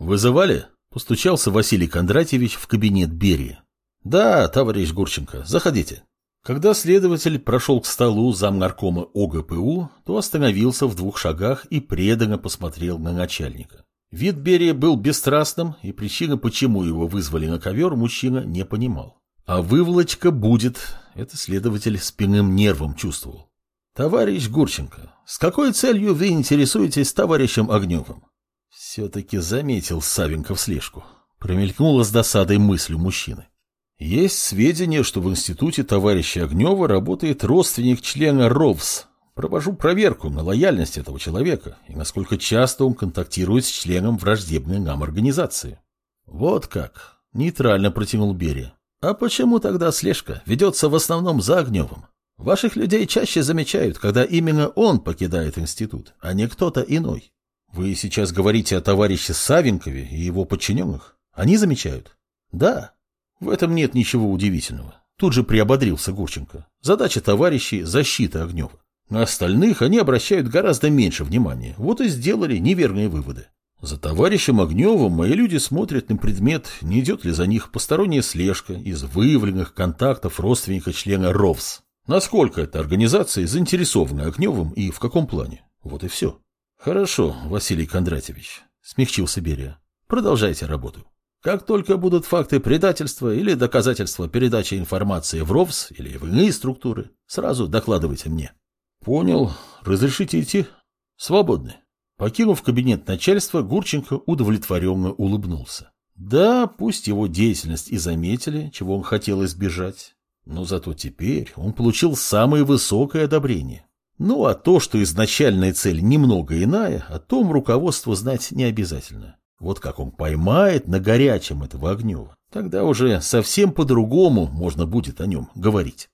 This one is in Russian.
«Вызывали?» – постучался Василий Кондратьевич в кабинет Берии. «Да, товарищ Гурченко, заходите». Когда следователь прошел к столу замнаркома ОГПУ, то остановился в двух шагах и преданно посмотрел на начальника. Вид Берия был бесстрастным, и причина, почему его вызвали на ковер, мужчина не понимал. А выволочка будет, это следователь спинным нервом чувствовал. Товарищ Гурченко, с какой целью вы интересуетесь товарищем Огневым? Все-таки заметил Савенков слежку. Промелькнула с досадой мысль мужчины. Есть сведения, что в институте товарища Огнева работает родственник члена РОВС. Провожу проверку на лояльность этого человека и насколько часто он контактирует с членом враждебной нам организации. Вот как. Нейтрально протянул Берия. А почему тогда слежка ведется в основном за Огневым? Ваших людей чаще замечают, когда именно он покидает институт, а не кто-то иной. Вы сейчас говорите о товарище Савенкове и его подчиненных? Они замечают? Да. В этом нет ничего удивительного. Тут же приободрился Гурченко. Задача товарищей – защита Огнева. На остальных они обращают гораздо меньше внимания. Вот и сделали неверные выводы. За товарищем Огневым мои люди смотрят на предмет, не идет ли за них посторонняя слежка из выявленных контактов родственника члена РОВС. Насколько эта организация заинтересована Огневым и в каком плане. Вот и все. Хорошо, Василий Кондратьевич, смягчился Берия. Продолжайте работу. Как только будут факты предательства или доказательства передачи информации в РОВС или в иные структуры, сразу докладывайте мне. Понял. Разрешите идти? Свободны. Покинув кабинет начальства, Гурченко удовлетворенно улыбнулся. Да, пусть его деятельность и заметили, чего он хотел избежать, но зато теперь он получил самое высокое одобрение. Ну а то, что изначальная цель немного иная, о том руководству знать не обязательно. Вот как он поймает на горячем этого Огнева, тогда уже совсем по-другому можно будет о нем говорить.